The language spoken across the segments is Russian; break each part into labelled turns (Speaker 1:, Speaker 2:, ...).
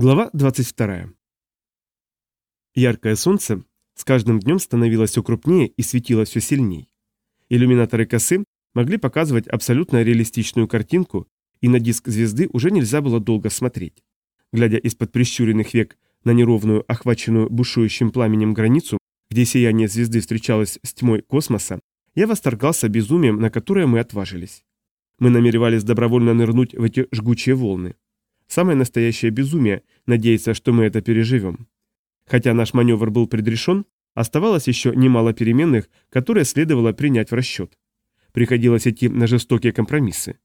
Speaker 1: Глава 22. Яркое солнце с каждым днем становилось все крупнее и светило все сильней. Иллюминаторы косы могли показывать абсолютно реалистичную картинку, и на диск звезды уже нельзя было долго смотреть. Глядя из-под прищуренных век на неровную, охваченную бушующим пламенем границу, где сияние звезды встречалось с тьмой космоса, я восторгался безумием, на которое мы отважились. Мы намеревались добровольно нырнуть в эти жгучие волны. Самое настоящее безумие – надеяться, что мы это переживем. Хотя наш маневр был предрешен, оставалось еще немало переменных, которые следовало принять в расчет. Приходилось идти на жестокие компромиссы.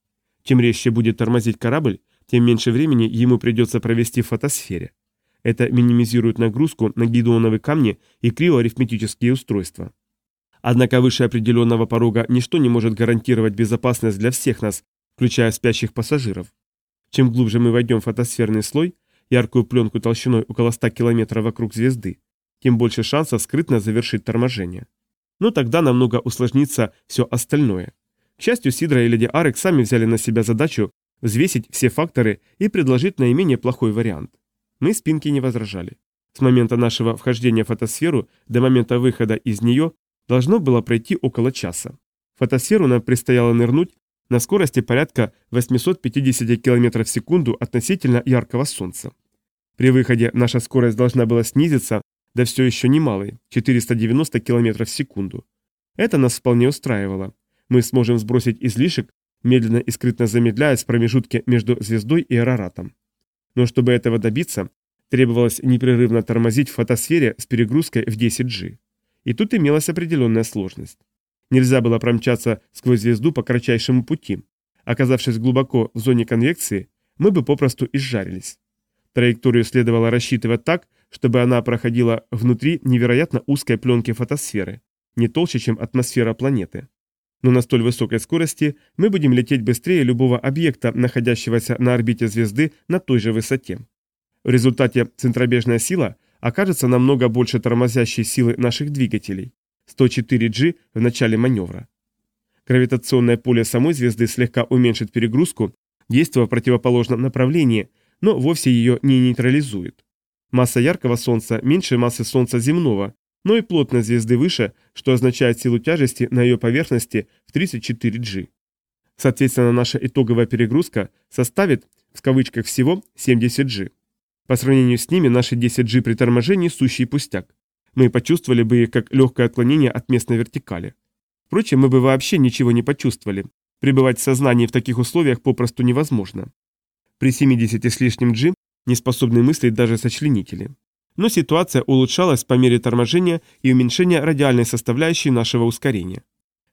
Speaker 1: Чем резче будет тормозить корабль, тем меньше времени ему придется провести в фотосфере. Это минимизирует нагрузку на гидроновые камни и криоарифметические устройства. Однако выше определенного порога ничто не может гарантировать безопасность для всех нас, включая спящих пассажиров. Чем глубже мы войдем в фотосферный слой, яркую пленку толщиной около 100 километров вокруг звезды, тем больше шансов скрытно завершить торможение. Но тогда намного усложнится все остальное. К счастью, Сидра и Леди Арек сами взяли на себя задачу взвесить все факторы и предложить наименее плохой вариант. Мы спинки не возражали. С момента нашего вхождения в фотосферу до момента выхода из нее должно было пройти около часа. В фотосферу нам предстояло нырнуть на скорости порядка 850 км в секунду относительно яркого солнца. При выходе наша скорость должна была снизиться до все еще немалой, 490 км в секунду. Это нас вполне устраивало. Мы сможем сбросить излишек, медленно и скрытно замедляясь в промежутке между звездой и Араратом. Но чтобы этого добиться, требовалось непрерывно тормозить в фотосфере с перегрузкой в 10G. И тут имелась определенная сложность. Нельзя было промчаться сквозь звезду по кратчайшему пути. Оказавшись глубоко в зоне конвекции, мы бы попросту изжарились. Траекторию следовало рассчитывать так, чтобы она проходила внутри невероятно узкой пленки фотосферы, не толще, чем атмосфера планеты. Но на столь высокой скорости мы будем лететь быстрее любого объекта, находящегося на орбите звезды на той же высоте. В результате центробежная сила окажется намного больше тормозящей силы наших двигателей, 104G в начале маневра. Гравитационное поле самой звезды слегка уменьшит перегрузку, действуя в противоположном направлении, но вовсе ее не нейтрализует. Масса яркого Солнца меньше массы Солнца земного, но и плотность звезды выше, что означает силу тяжести на ее поверхности в 34G. Соответственно, наша итоговая перегрузка составит, в кавычках всего, 70G. По сравнению с ними наши 10G при торможении сущий пустяк мы почувствовали бы их как легкое отклонение от местной вертикали. Впрочем, мы бы вообще ничего не почувствовали. Пребывать в сознании в таких условиях попросту невозможно. При 70 с лишним G не способны мыслить даже сочленители. Но ситуация улучшалась по мере торможения и уменьшения радиальной составляющей нашего ускорения.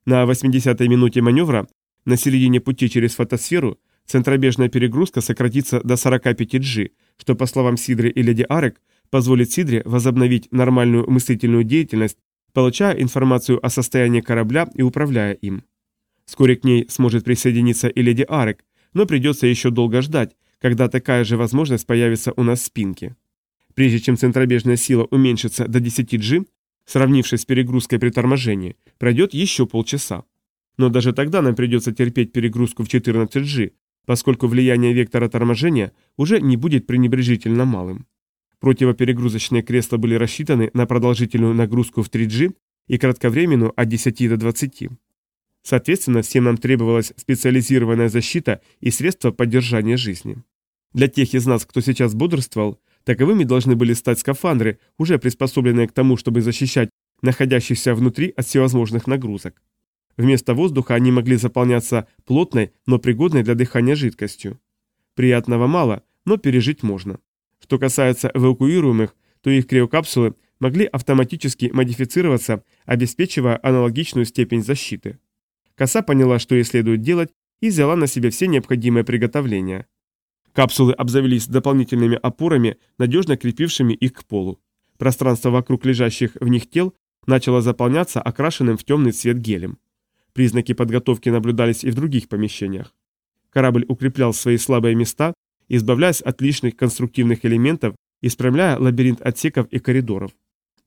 Speaker 1: На 80-й минуте маневра, на середине пути через фотосферу, центробежная перегрузка сократится до 45 G, что, по словам Сидры и Леди Арек, позволит Сидре возобновить нормальную мыслительную деятельность, получая информацию о состоянии корабля и управляя им. Вскоре к ней сможет присоединиться и леди Арек, но придется еще долго ждать, когда такая же возможность появится у нас в спинке. Прежде чем центробежная сила уменьшится до 10G, сравнившись с перегрузкой при торможении, пройдет еще полчаса. Но даже тогда нам придется терпеть перегрузку в 14G, поскольку влияние вектора торможения уже не будет пренебрежительно малым. Противоперегрузочные кресла были рассчитаны на продолжительную нагрузку в 3G и кратковременную от 10 до 20. Соответственно, всем нам требовалась специализированная защита и средства поддержания жизни. Для тех из нас, кто сейчас бодрствовал, таковыми должны были стать скафандры, уже приспособленные к тому, чтобы защищать находящихся внутри от всевозможных нагрузок. Вместо воздуха они могли заполняться плотной, но пригодной для дыхания жидкостью. Приятного мало, но пережить можно. Что касается эвакуируемых, то их криокапсулы могли автоматически модифицироваться, обеспечивая аналогичную степень защиты. Коса поняла, что ей следует делать, и взяла на себя все необходимые приготовления. Капсулы обзавелись дополнительными опорами, надежно крепившими их к полу. Пространство вокруг лежащих в них тел начало заполняться окрашенным в темный цвет гелем. Признаки подготовки наблюдались и в других помещениях. Корабль укреплял свои слабые места, избавляясь от лишних конструктивных элементов, исправляя лабиринт отсеков и коридоров.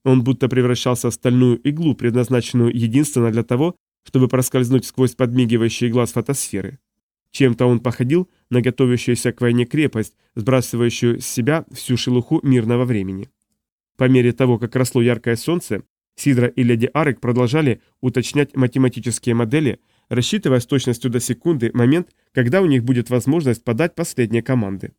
Speaker 1: Он будто превращался в стальную иглу, предназначенную единственно для того, чтобы проскользнуть сквозь подмигивающий глаз фотосферы. Чем-то он походил на готовящуюся к войне крепость, сбрасывающую с себя всю шелуху мирного времени. По мере того, как росло яркое солнце, Сидра и леди Арек продолжали уточнять математические модели, рассчитывая с точностью до секунды момент, когда у них будет возможность подать последние команды.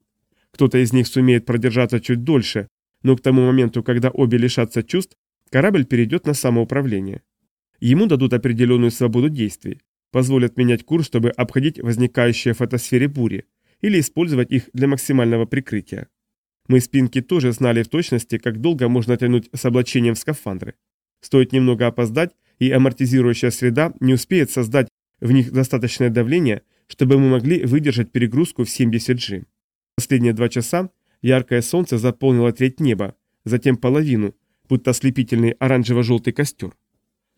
Speaker 1: Кто-то из них сумеет продержаться чуть дольше, но к тому моменту, когда обе лишатся чувств, корабль перейдет на самоуправление. Ему дадут определенную свободу действий, позволят менять курс, чтобы обходить возникающие в фотосфере бури, или использовать их для максимального прикрытия. Мы с Пинки тоже знали в точности, как долго можно тянуть с облачением в скафандры. Стоит немного опоздать, и амортизирующая среда не успеет создать в них достаточное давление, чтобы мы могли выдержать перегрузку в 70 G. Последние два часа яркое солнце заполнило треть неба, затем половину, будто ослепительный оранжево-желтый костер.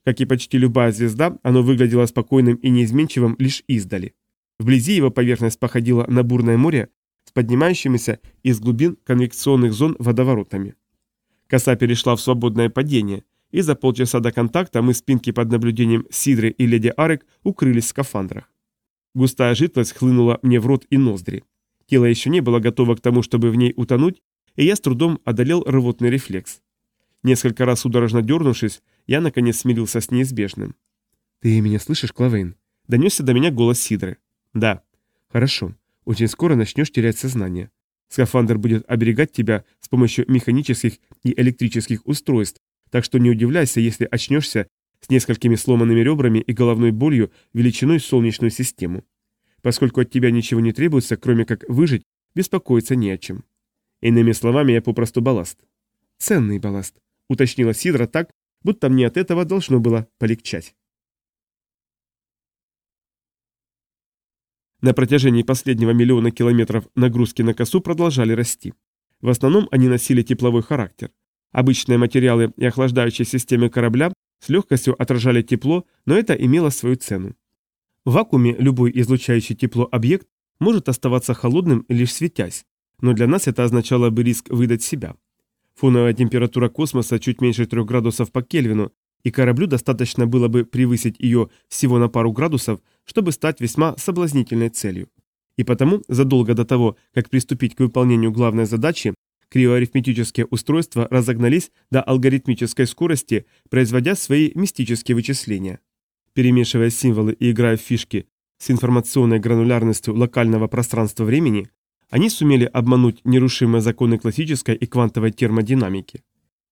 Speaker 1: Как и почти любая звезда, оно выглядело спокойным и неизменчивым лишь издали. Вблизи его поверхность походила на бурное море с поднимающимися из глубин конвекционных зон водоворотами. Коса перешла в свободное падение, и за полчаса до контакта мы спинки под наблюдением Сидры и леди Арек укрылись в скафандрах. Густая жидкость хлынула мне в рот и ноздри. Тело еще не было готово к тому, чтобы в ней утонуть, и я с трудом одолел рвотный рефлекс. Несколько раз судорожно дернувшись, я наконец смирился с неизбежным. «Ты меня слышишь, Клавейн?» Донесся до меня голос Сидры. «Да». «Хорошо. Очень скоро начнешь терять сознание. Скафандр будет оберегать тебя с помощью механических и электрических устройств, так что не удивляйся, если очнешься с несколькими сломанными ребрами и головной болью величиной солнечную систему. Поскольку от тебя ничего не требуется, кроме как выжить, беспокоиться не о чем. Иными словами, я попросту балласт. Ценный балласт, уточнила Сидра так, будто мне от этого должно было полегчать. На протяжении последнего миллиона километров нагрузки на косу продолжали расти. В основном они носили тепловой характер. Обычные материалы и охлаждающие системы корабля с легкостью отражали тепло, но это имело свою цену. В вакууме любой излучающий тепло объект может оставаться холодным, лишь светясь, но для нас это означало бы риск выдать себя. Фоновая температура космоса чуть меньше 3 градусов по Кельвину, и кораблю достаточно было бы превысить ее всего на пару градусов, чтобы стать весьма соблазнительной целью. И потому, задолго до того, как приступить к выполнению главной задачи, криоарифметические устройства разогнались до алгоритмической скорости, производя свои мистические вычисления. Перемешивая символы и играя в фишки с информационной гранулярностью локального пространства-времени, они сумели обмануть нерушимые законы классической и квантовой термодинамики.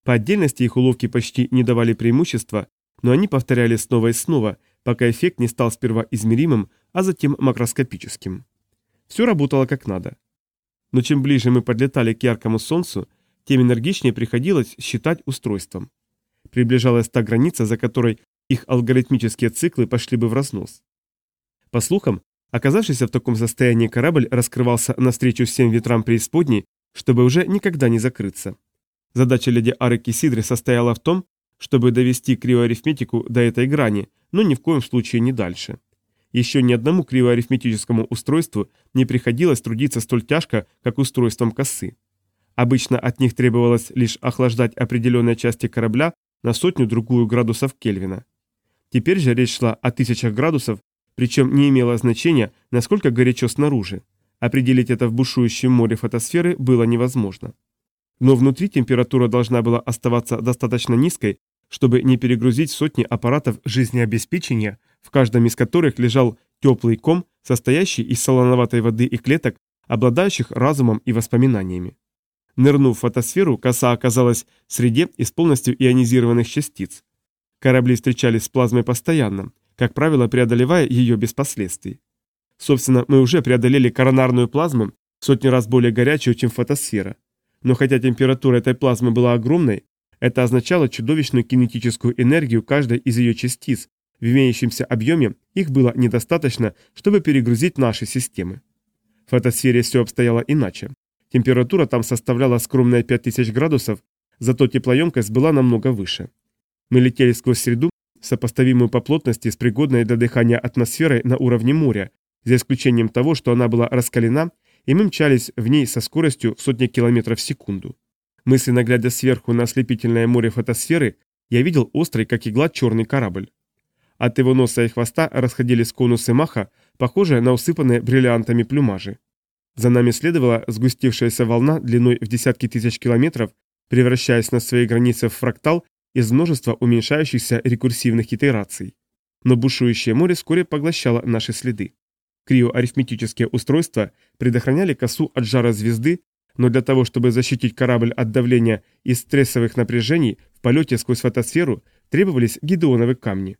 Speaker 1: По отдельности их уловки почти не давали преимущества, но они повторяли снова и снова, пока эффект не стал сперва измеримым, а затем макроскопическим. Все работало как надо. Но чем ближе мы подлетали к яркому солнцу, тем энергичнее приходилось считать устройством. Приближалась та граница, за которой их алгоритмические циклы пошли бы в разнос. По слухам, оказавшийся в таком состоянии корабль раскрывался навстречу всем ветрам преисподней, чтобы уже никогда не закрыться. Задача леди Арыки Сидры состояла в том, чтобы довести криоарифметику до этой грани, но ни в коем случае не дальше. Еще ни одному криоарифметическому устройству не приходилось трудиться столь тяжко, как устройством косы. Обычно от них требовалось лишь охлаждать определенные части корабля на сотню-другую градусов Кельвина. Теперь же речь шла о тысячах градусов, причем не имело значения, насколько горячо снаружи. Определить это в бушующем море фотосферы было невозможно. Но внутри температура должна была оставаться достаточно низкой, чтобы не перегрузить сотни аппаратов жизнеобеспечения, в каждом из которых лежал теплый ком, состоящий из солоноватой воды и клеток, обладающих разумом и воспоминаниями. Нырнув в фотосферу, коса оказалась в среде из полностью ионизированных частиц. Корабли встречались с плазмой постоянно, как правило, преодолевая ее без последствий. Собственно, мы уже преодолели коронарную плазму, сотни раз более горячую, чем фотосфера. Но хотя температура этой плазмы была огромной, это означало чудовищную кинетическую энергию каждой из ее частиц. В имеющемся объеме их было недостаточно, чтобы перегрузить наши системы. В фотосфере все обстояло иначе. Температура там составляла скромные 5000 градусов, зато теплоемкость была намного выше. Мы летели сквозь среду, сопоставимую по плотности с пригодной для дыхания атмосферой на уровне моря, за исключением того, что она была раскалена и мы мчались в ней со скоростью в сотни километров в секунду. Мысленно глядя сверху на ослепительное море фотосферы, я видел острый, как игла, черный корабль. От его носа и хвоста расходились конусы маха, похожее на усыпанные бриллиантами плюмажи. За нами следовала сгустившаяся волна длиной в десятки тысяч километров, превращаясь на своей границе в фрактал из множества уменьшающихся рекурсивных итераций. Но бушующее море вскоре поглощало наши следы. Криоарифметические устройства предохраняли косу от жара звезды, но для того, чтобы защитить корабль от давления и стрессовых напряжений в полете сквозь фотосферу, требовались гидеоновые камни.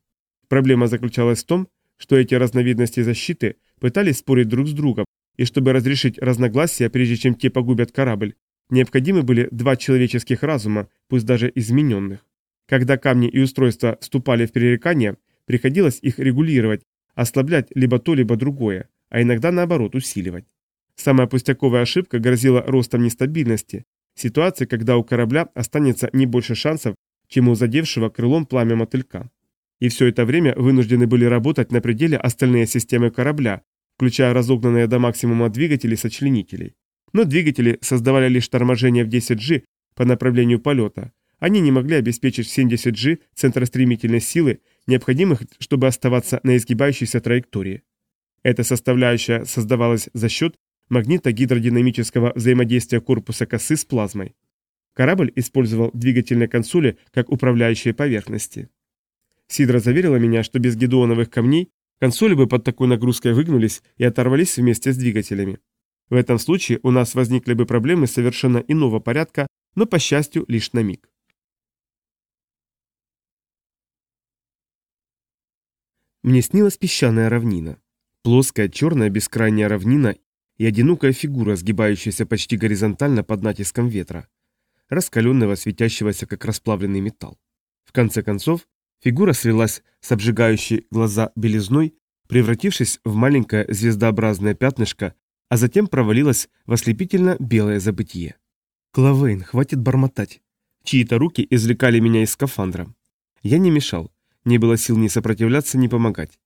Speaker 1: Проблема заключалась в том, что эти разновидности защиты пытались спорить друг с другом, и чтобы разрешить разногласия, прежде чем те погубят корабль, необходимы были два человеческих разума, пусть даже измененных. Когда камни и устройства вступали в перерекание, приходилось их регулировать, ослаблять либо то, либо другое, а иногда наоборот усиливать. Самая пустяковая ошибка грозила ростом нестабильности, ситуации, когда у корабля останется не больше шансов, чем у задевшего крылом пламя мотылька. И все это время вынуждены были работать на пределе остальные системы корабля, включая разогнанные до максимума двигатели сочленителей. Но двигатели создавали лишь торможение в 10G по направлению полета. Они не могли обеспечить 70G центростремительной силы, необходимых, чтобы оставаться на изгибающейся траектории. Эта составляющая создавалась за счет магнитогидродинамического взаимодействия корпуса косы с плазмой. Корабль использовал двигательные консоли как управляющие поверхности. Сидра заверила меня, что без гидеоновых камней консоли бы под такой нагрузкой выгнулись и оторвались вместе с двигателями. В этом случае у нас возникли бы проблемы совершенно иного порядка, но, по счастью, лишь на миг. Мне снилась песчаная равнина. Плоская черная бескрайняя равнина и одинокая фигура, сгибающаяся почти горизонтально под натиском ветра, раскаленного, светящегося как расплавленный металл. В конце концов, фигура слилась с обжигающей глаза белизной, превратившись в маленькое звездообразное пятнышко, а затем провалилась в ослепительно белое забытие. «Клавейн, хватит бормотать!» Чьи-то руки извлекали меня из скафандра. Я не мешал, не было сил ни сопротивляться, ни помогать.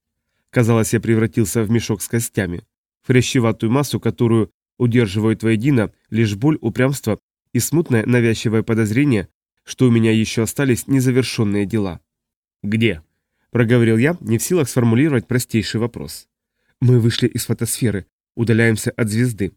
Speaker 1: Казалось, я превратился в мешок с костями хрящеватую массу, которую удерживают воедино лишь боль, упрямство и смутное навязчивое подозрение, что у меня еще остались незавершенные дела. «Где?» – проговорил я, не в силах сформулировать простейший вопрос. «Мы вышли из фотосферы, удаляемся от звезды.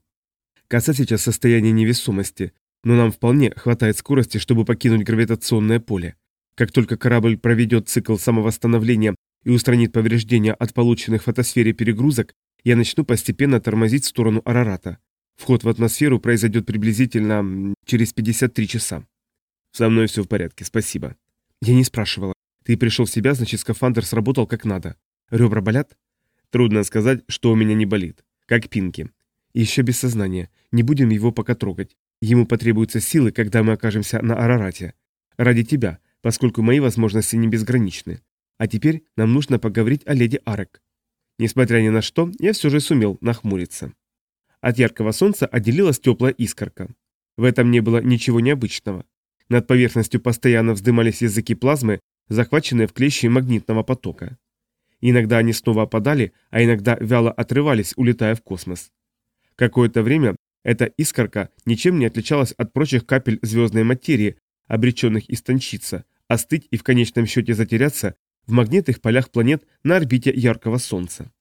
Speaker 1: Коса сейчас в состоянии невесомости, но нам вполне хватает скорости, чтобы покинуть гравитационное поле. Как только корабль проведет цикл самовосстановления и устранит повреждения от полученных в фотосфере перегрузок, я начну постепенно тормозить в сторону Арарата. Вход в атмосферу произойдет приблизительно через 53 часа. Со мной все в порядке, спасибо. Я не спрашивала. Ты пришел в себя, значит скафандр сработал как надо. Ребра болят? Трудно сказать, что у меня не болит. Как Пинки. Еще без сознания. Не будем его пока трогать. Ему потребуются силы, когда мы окажемся на Арарате. Ради тебя, поскольку мои возможности не безграничны. А теперь нам нужно поговорить о леди Арек. Несмотря ни на что, я все же сумел нахмуриться. От яркого солнца отделилась теплая искорка. В этом не было ничего необычного. Над поверхностью постоянно вздымались языки плазмы, захваченные в клещи магнитного потока. Иногда они снова опадали, а иногда вяло отрывались, улетая в космос. Какое-то время эта искорка ничем не отличалась от прочих капель звездной материи, обреченных истончиться, остыть и в конечном счете затеряться в магнитных полях планет на орбите яркого Солнца.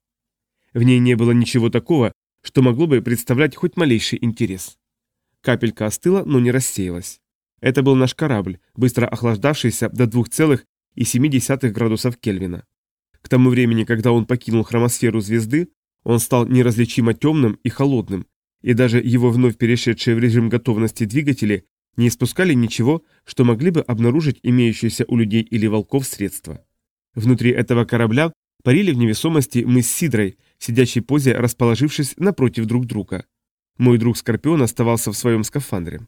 Speaker 1: В ней не было ничего такого, что могло бы представлять хоть малейший интерес. Капелька остыла, но не рассеялась. Это был наш корабль, быстро охлаждавшийся до 2,7 градусов Кельвина. К тому времени, когда он покинул хромосферу звезды, он стал неразличимо темным и холодным, и даже его вновь перешедшие в режим готовности двигатели не испускали ничего, что могли бы обнаружить имеющиеся у людей или волков средства. Внутри этого корабля парили в невесомости мы с Сидрой, сидящей позе, расположившись напротив друг друга. Мой друг Скорпион оставался в своем скафандре.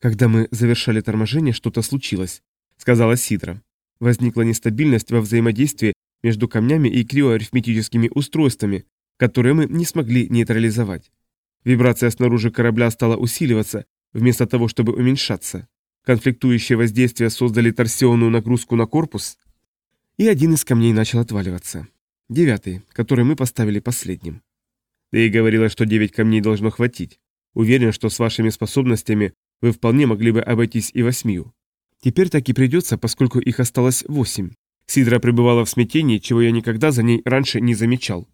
Speaker 1: «Когда мы завершали торможение, что-то случилось», — сказала Сидра. Возникла нестабильность во взаимодействии между камнями и криоарифметическими устройствами, которые мы не смогли нейтрализовать. Вибрация снаружи корабля стала усиливаться, вместо того, чтобы уменьшаться. Конфликтующие воздействия создали торсионную нагрузку на корпус, и один из камней начал отваливаться. Девятый, который мы поставили последним. Ты говорила, что девять камней должно хватить. Уверен, что с вашими способностями вы вполне могли бы обойтись и восьмью. Теперь так и придется, поскольку их осталось восемь. Сидра пребывала в смятении, чего я никогда за ней раньше не замечал.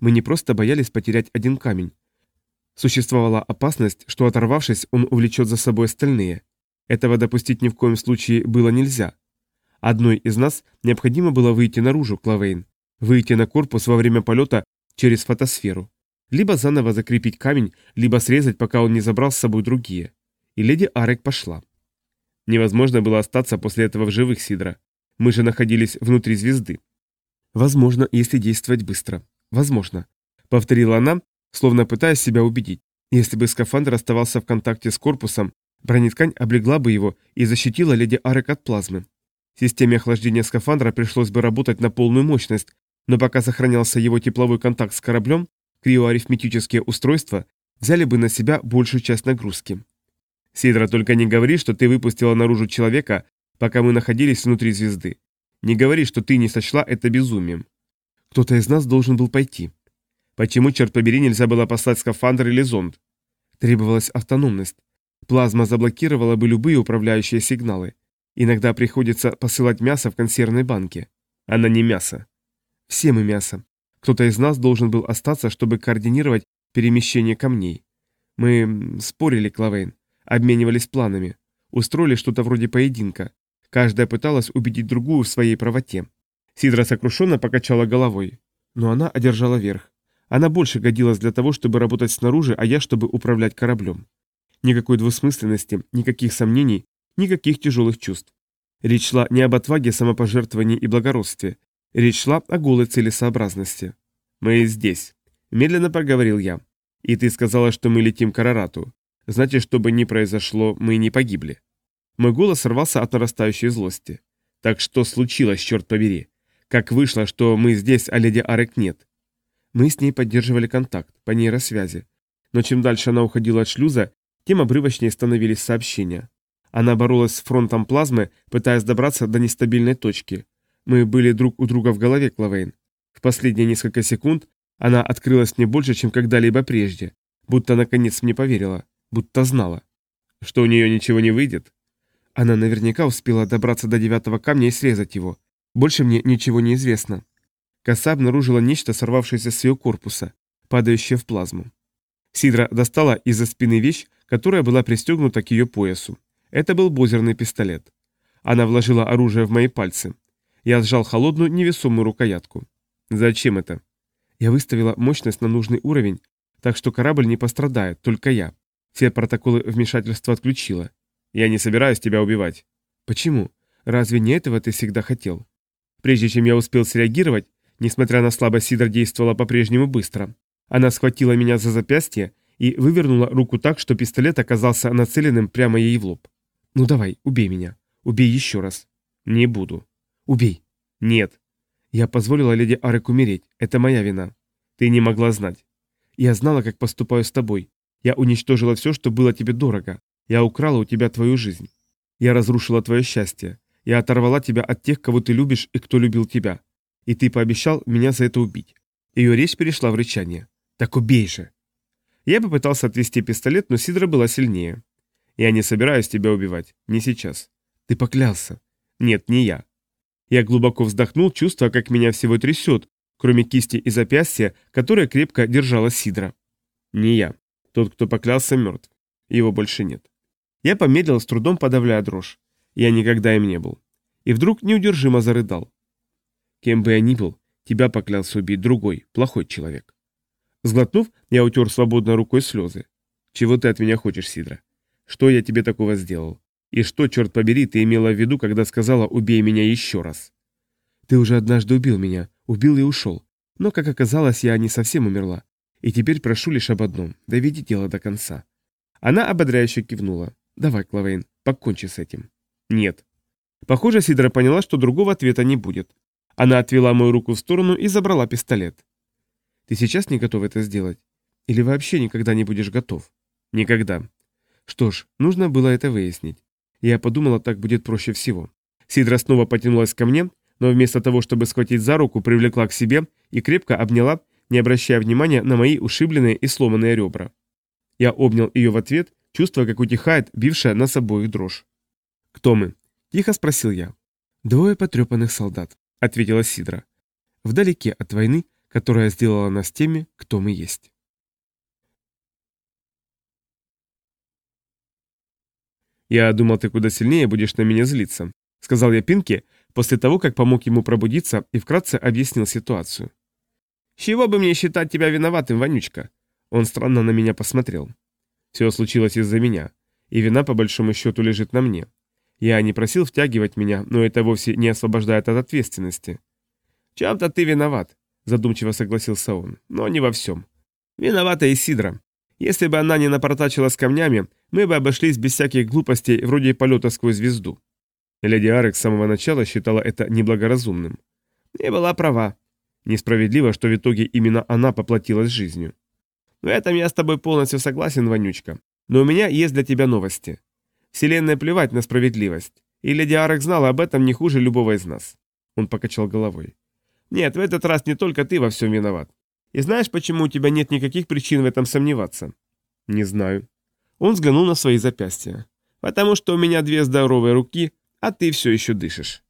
Speaker 1: Мы не просто боялись потерять один камень. Существовала опасность, что оторвавшись, он увлечет за собой остальные. Этого допустить ни в коем случае было нельзя. Одной из нас необходимо было выйти наружу, Клавейн. Выйти на корпус во время полета через фотосферу. Либо заново закрепить камень, либо срезать, пока он не забрал с собой другие. И леди Арек пошла. Невозможно было остаться после этого в живых, Сидра. Мы же находились внутри звезды. Возможно, если действовать быстро. Возможно. Повторила она, словно пытаясь себя убедить. Если бы скафандр оставался в контакте с корпусом, бронеткань облегла бы его и защитила леди Арек от плазмы. Системе охлаждения скафандра пришлось бы работать на полную мощность, но пока сохранялся его тепловой контакт с кораблем, криоарифметические устройства взяли бы на себя большую часть нагрузки. Сидра, только не говори, что ты выпустила наружу человека, пока мы находились внутри звезды. Не говори, что ты не сочла это безумием. Кто-то из нас должен был пойти. Почему, черт побери, нельзя было послать скафандр или зонд? Требовалась автономность. Плазма заблокировала бы любые управляющие сигналы. Иногда приходится посылать мясо в консервной банке. Она не мясо. Все мы мясо. Кто-то из нас должен был остаться, чтобы координировать перемещение камней. Мы спорили, Клавейн, обменивались планами, устроили что-то вроде поединка. Каждая пыталась убедить другую в своей правоте. Сидра сокрушенно покачала головой. Но она одержала верх. Она больше годилась для того, чтобы работать снаружи, а я, чтобы управлять кораблем. Никакой двусмысленности, никаких сомнений, никаких тяжелых чувств. Речь шла не об отваге, самопожертвовании и благородстве. Речь шла о голой целесообразности. «Мы здесь», — медленно проговорил я. «И ты сказала, что мы летим к Арарату. Значит, что бы ни произошло, мы не погибли». Мой голос сорвался от нарастающей злости. «Так что случилось, черт побери? Как вышло, что мы здесь, а леди Арек нет?» Мы с ней поддерживали контакт, по нейросвязи. Но чем дальше она уходила от шлюза, тем обрывочнее становились сообщения. Она боролась с фронтом плазмы, пытаясь добраться до нестабильной точки. Мы были друг у друга в голове, Клавейн. В последние несколько секунд она открылась мне больше, чем когда-либо прежде. Будто наконец мне поверила. Будто знала. Что у нее ничего не выйдет? Она наверняка успела добраться до девятого камня и срезать его. Больше мне ничего не известно. Коса обнаружила нечто, сорвавшееся с ее корпуса, падающее в плазму. Сидра достала из-за спины вещь, которая была пристегнута к ее поясу. Это был бозерный пистолет. Она вложила оружие в мои пальцы. Я сжал холодную невесомую рукоятку. Зачем это? Я выставила мощность на нужный уровень, так что корабль не пострадает, только я. Все протоколы вмешательства отключила. Я не собираюсь тебя убивать. Почему? Разве не этого ты всегда хотел? Прежде чем я успел среагировать, несмотря на слабость, Сидор действовала по-прежнему быстро. Она схватила меня за запястье и вывернула руку так, что пистолет оказался нацеленным прямо ей в лоб. «Ну давай, убей меня. Убей еще раз». «Не буду». «Убей». «Нет». «Я позволила леди Арек умереть. Это моя вина». «Ты не могла знать». «Я знала, как поступаю с тобой. Я уничтожила все, что было тебе дорого. Я украла у тебя твою жизнь. Я разрушила твое счастье. Я оторвала тебя от тех, кого ты любишь и кто любил тебя. И ты пообещал меня за это убить». Ее речь перешла в рычание. «Так убей же!» Я попытался отвести пистолет, но Сидра была сильнее. Я не собираюсь тебя убивать. Не сейчас. Ты поклялся. Нет, не я. Я глубоко вздохнул, чувствуя, как меня всего трясет, кроме кисти и запястья, которое крепко держала Сидра. Не я. Тот, кто поклялся, мертв. Его больше нет. Я помедлил, с трудом подавляя дрожь. Я никогда им не был. И вдруг неудержимо зарыдал. Кем бы я ни был, тебя поклялся убить другой, плохой человек. Сглотнув, я утер свободной рукой слезы. Чего ты от меня хочешь, Сидра? Что я тебе такого сделал? И что, черт побери, ты имела в виду, когда сказала «убей меня еще раз»? Ты уже однажды убил меня, убил и ушел. Но, как оказалось, я не совсем умерла. И теперь прошу лишь об одном – доведи дело до конца. Она ободряюще кивнула. Давай, Клавейн, покончи с этим. Нет. Похоже, Сидра поняла, что другого ответа не будет. Она отвела мою руку в сторону и забрала пистолет. Ты сейчас не готов это сделать? Или вообще никогда не будешь готов? Никогда. Что ж, нужно было это выяснить. Я подумала, так будет проще всего. Сидра снова потянулась ко мне, но вместо того, чтобы схватить за руку, привлекла к себе и крепко обняла, не обращая внимания на мои ушибленные и сломанные ребра. Я обнял ее в ответ, чувствуя, как утихает бившая нас обоих дрожь. «Кто мы?» – тихо спросил я. «Двое потрепанных солдат», – ответила Сидра. «Вдалеке от войны, которая сделала нас теми, кто мы есть. «Я думал, ты куда сильнее будешь на меня злиться», — сказал я Пинке после того, как помог ему пробудиться и вкратце объяснил ситуацию. «С чего бы мне считать тебя виноватым, Вонючка?» Он странно на меня посмотрел. «Все случилось из-за меня, и вина по большому счету лежит на мне. Я не просил втягивать меня, но это вовсе не освобождает от ответственности». «Чем-то ты виноват», — задумчиво согласился он, — «но не во всем. Виновата Исидра. Если бы она не напортачила с камнями, мы бы обошлись без всяких глупостей вроде полета сквозь звезду. Леди Арек с самого начала считала это неблагоразумным. И была права. Несправедливо, что в итоге именно она поплатилась жизнью. В этом я с тобой полностью согласен, Вонючка. Но у меня есть для тебя новости. Вселенная плевать на справедливость. И леди Арек знала об этом не хуже любого из нас. Он покачал головой. Нет, в этот раз не только ты во всем виноват. И знаешь, почему у тебя нет никаких причин в этом сомневаться? Не знаю. Он взглянул на свои запястья. Потому что у меня две здоровые руки, а ты все еще дышишь.